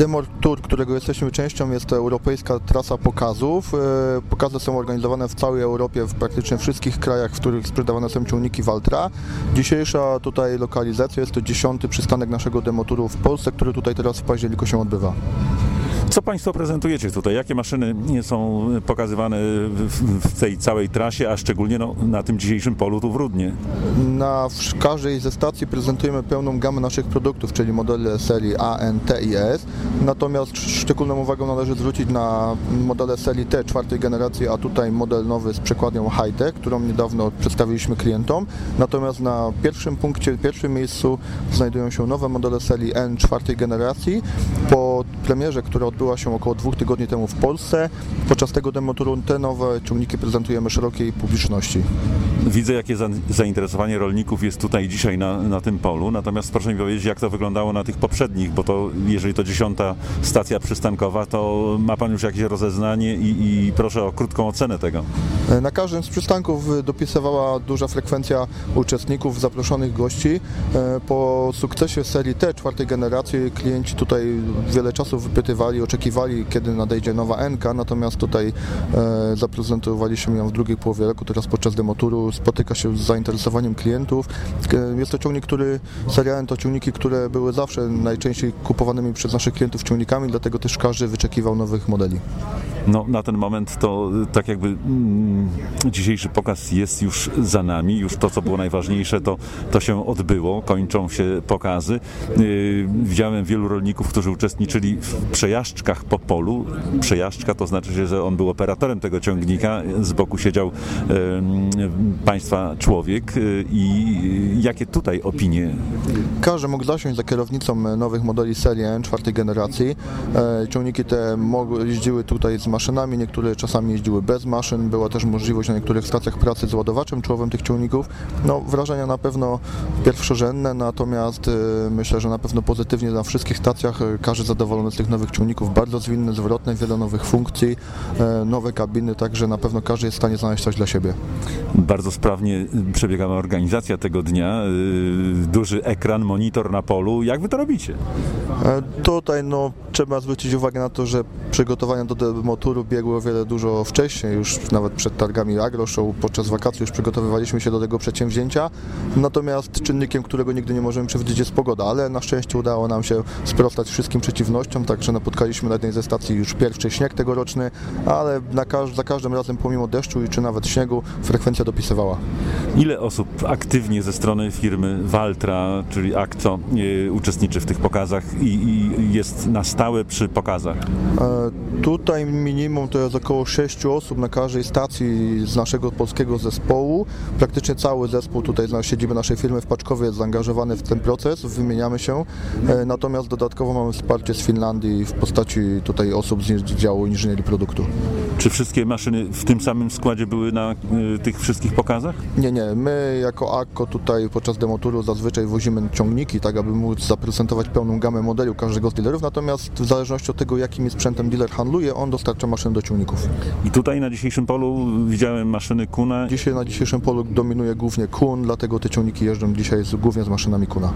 Demo Tour, którego jesteśmy częścią, jest to europejska trasa pokazów. E, Pokazy są organizowane w całej Europie, w praktycznie wszystkich krajach, w których sprzedawane są ciągniki Valtra. Dzisiejsza tutaj lokalizacja jest to dziesiąty przystanek naszego Demo Touru w Polsce, który tutaj teraz w październiku się odbywa. Co Państwo prezentujecie tutaj? Jakie maszyny są pokazywane w, tej całej trasie, a szczególnie no, na tym dzisiejszym polu tu w Rudnie? Na każdej ze stacji prezentujemy pełną gamę naszych produktów, czyli modele serii A, N, T i S. Natomiast szczególną uwagę należy zwrócić na modele serii T czwartej generacji, a tutaj model nowy z przekładnią Hightech, którą niedawno przedstawiliśmy klientom. Natomiast na pierwszym punkcie, pierwszym miejscu znajdują się nowe modele serii N czwartej generacji. Po premierze, która odbyła się około dwóch tygodni temu w Polsce, podczas tego demoturu te nowe ciągniki prezentujemy szerokiej publiczności. Widzę, jakie za, zainteresowanie rolników jest tutaj dzisiaj na, na tym polu, natomiast proszę mi powiedzieć, jak to wyglądało na tych poprzednich, bo to jeżeli to dziesiąta stacja przystankowa, to ma Pan już jakieś rozeznanie i, i proszę o krótką ocenę tego. Na każdym z przystanków dopisywała duża frekwencja uczestników, zaproszonych gości. E, Po sukcesie serii T czwartej generacji klienci tutaj wiele czasu wypytywali, oczekiwali kiedy nadejdzie nowa NK, natomiast tutaj e, zaprezentowaliśmy ją w drugiej połowie roku, teraz podczas demoturu spotyka się z zainteresowaniem klientów. E, Jest to ciągnik, który, seria N to ciągniki, które były zawsze najczęściej kupowanymi przez naszych klientów ciągnikami, dlatego też każdy wyczekiwał nowych modeli. No, na ten moment to y, tak jakby mm, dzisiejszy pokaz jest już za nami, już to, co było najważniejsze, to, to się odbyło, kończą się pokazy. Yy, widziałem wielu rolników, którzy uczestniczyli w przejażdżkach po polu. Przejażdżka to znaczy, że on był operatorem tego ciągnika, z boku siedział em, państwa człowiek yy, i jakie tutaj opinie Każdy mógł zasiąść za kierownicą nowych modeli serii N czwartej generacji. E, Ciągniki te mogły, jeździły tutaj z maszynami, niektóre czasami jeździły bez maszyn. Była też możliwość na niektórych stacjach pracy z ładowaczem czołowym tych ciągników. No, wrażenia na pewno pierwszorzędne, natomiast e, myślę, że na pewno pozytywnie na wszystkich stacjach. E, Każdy zadowolony z tych nowych ciągników. Bardzo zwinne, zwrotne, wiele nowych funkcji, e, nowe kabiny, także na pewno każdy jest w stanie znaleźć coś dla siebie. Bardzo sprawnie przebiegała organizacja tego dnia. Duży ekran, monitor na polu. Jak wy to robicie? E, Tutaj no, trzeba zwrócić uwagę na to, że przygotowania do demoturu biegły o wiele dużo wcześniej, już nawet przed targami AgroShow, podczas wakacji już przygotowywaliśmy się do tego przedsięwzięcia. Natomiast czynnikiem, którego nigdy nie możemy przewidzieć jest pogoda, ale na szczęście udało nam się sprostać wszystkim przeciwnościom, także napotkaliśmy na jednej ze stacji już pierwszy śnieg tegoroczny, ale każ- za każdym razem pomimo deszczu i czy nawet śniegu frekwencja dopisywała. Ile osób aktywnie ze strony firmy Valtra, czyli Acto, yy, uczestniczy w tych pokazach i, i jest na stałe przy pokazach? E, Tutaj minimum to jest około 6 osób na każdej stacji z naszego polskiego zespołu. Praktycznie cały zespół tutaj z siedziby naszej firmy w Paczkowie jest zaangażowany w ten proces, wymieniamy się. E, Natomiast dodatkowo mamy wsparcie z Finlandii w postaci tutaj osób z działu inżynierii produktu. Czy wszystkie maszyny w tym samym składzie były na yy, tych wszystkich pokazach? Nie, nie, my jako AKKO tutaj podczas demoturu zazwyczaj wozimy ciągniki, tak aby móc zaprezentować pełną gamę modeli każdego z dealerów, natomiast w zależności od tego, jakim sprzętem dealer handluje, on dostarcza maszyn do ciągników. I tutaj na dzisiejszym polu widziałem maszyny Kuna. Dzisiaj na dzisiejszym polu dominuje głównie Kun, dlatego te ciągniki jeżdżą dzisiaj z, głównie z maszynami Kuna.